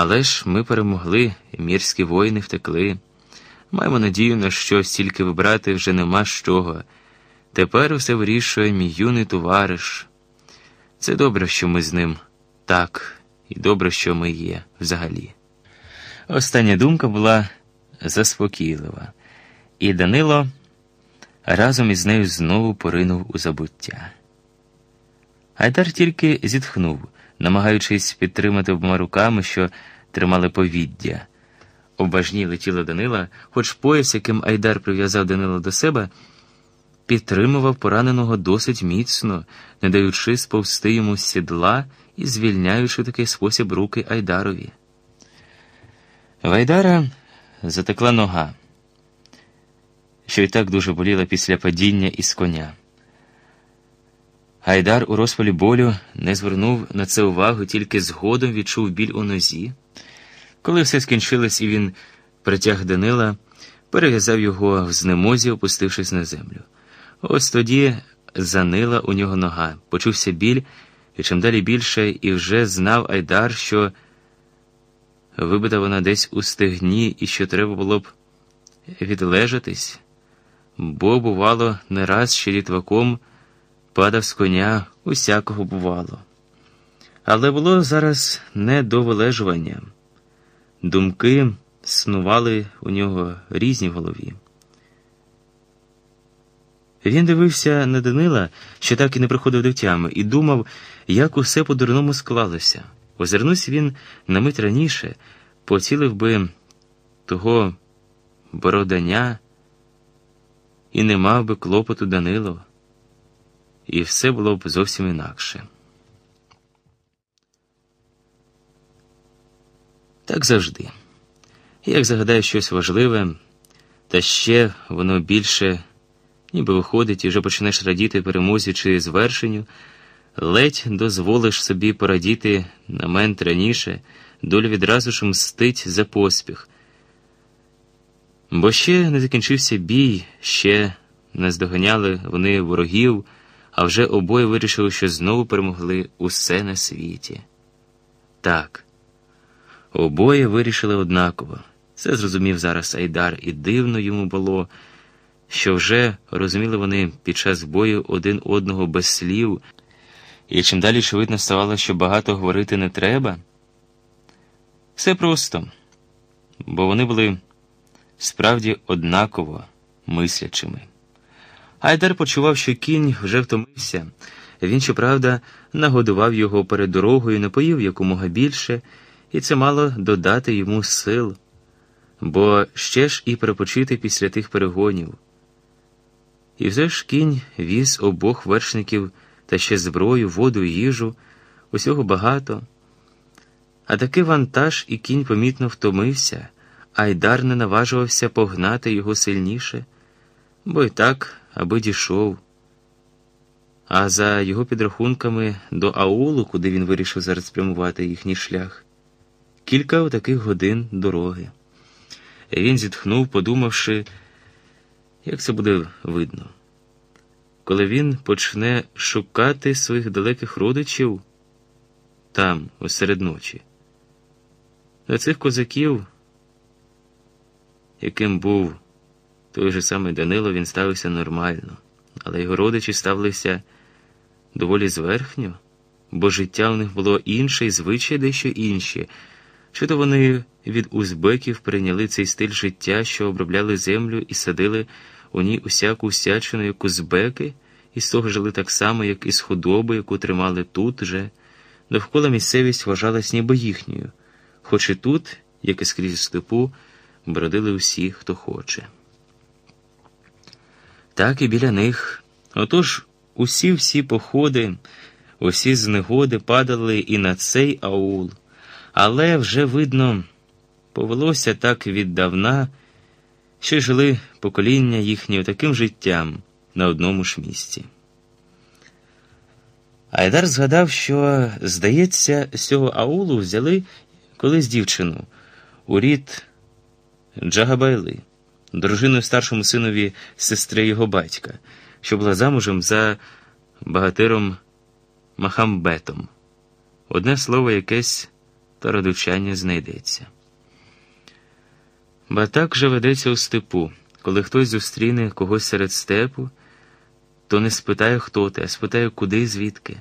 Але ж ми перемогли, мірські воїни втекли. Маємо надію на щось, тільки вибрати вже нема з чого. Тепер усе вирішує мій юний товариш. Це добре, що ми з ним так, і добре, що ми є взагалі. Остання думка була заспокійлива, і Данило разом із нею знову поринув у забуття. Айдар тільки зітхнув, намагаючись підтримати обома руками, що тримали повіддя. Обажніле тіло Данила, хоч пояс, яким Айдар прив'язав Данила до себе, підтримував пораненого досить міцно, не даючи сповзти йому сідла і звільняючи такий спосіб руки Айдарові. В Айдара затекла нога, що й так дуже боліла після падіння із коня. Айдар у розпалі болю не звернув на це увагу, тільки згодом відчув біль у нозі. Коли все скінчилось і він притяг Данила, перев'язав його в знемозі, опустившись на землю. Ось тоді занила у нього нога, почувся біль, і чим далі більше, і вже знав Айдар, що вибита вона десь у стегні і що треба було б відлежатись, бо, бувало, не раз ще літваком падав з коня, усякого бувало. Але було зараз не до вилежування. Думки снували у нього різні в голові. Він дивився на Данила, що так і не приходив до тями, і думав, як усе по-дурному склалося. Озирнувся він на мить раніше, поцілив би того бородання і не мав би клопоту Данило, і все було б зовсім інакше. Так завжди. Як загадаю щось важливе, та ще воно більше ніби виходить і вже почнеш радіти перемозі чи звершенню, ледь дозволиш собі порадіти на мент раніше, доля відразу ж мстить за поспіх. Бо ще не закінчився бій, ще не здоганяли вони ворогів, а вже обоє вирішили, що знову перемогли усе на світі. Так, обоє вирішили однаково. Це зрозумів зараз Айдар, і дивно йому було що вже розуміли вони під час бою один одного без слів, і чим далі очевидно ставало, що багато говорити не треба. Все просто, бо вони були справді однаково мислячими. Айдар почував, що кінь вже втомився. Він, щоправда, нагодував його перед дорогою, напоїв якомога більше, і це мало додати йому сил, бо ще ж і перепочити після тих перегонів. І все ж кінь віз обох вершників та ще зброю, воду їжу, усього багато. А такий вантаж і кінь помітно втомився, Айдар не наважувався погнати його сильніше, бо й так, аби дійшов. А за його підрахунками до аулу, куди він вирішив зараз спрямувати їхній шлях, кілька отаких годин дороги. Він зітхнув, подумавши. Як це буде видно? Коли він почне шукати своїх далеких родичів там, осеред ночі. На цих козаків, яким був той же самий Данило, він ставився нормально, але його родичі ставилися доволі зверхньо, бо життя у них було інше і звичаї дещо інші. Чи то вони від узбеків прийняли цей стиль життя, що обробляли землю і садили у ній усяку усячину, як узбеки, і з того жили так само, як і з худоби, яку тримали тут же. Довкола місцевість вважалась ніби їхньою, хоч і тут, як і скрізь степу, бродили усі, хто хоче. Так і біля них. Отож усі всі походи, усі знегоди падали і на цей аул, але вже видно, повелося так віддавна що жили покоління їхнє таким життям на одному ж місці. Айдар згадав, що, здається, з цього аулу взяли колись дівчину у рід Джагабайли, дружину старшому синові сестри його батька, що була замужем за багатиром Махамбетом. Одне слово якесь та радучання знайдеться. Ба так же ведеться у степу, коли хтось зустріне когось серед степу, то не спитає, хто ти, а спитає, куди і звідки.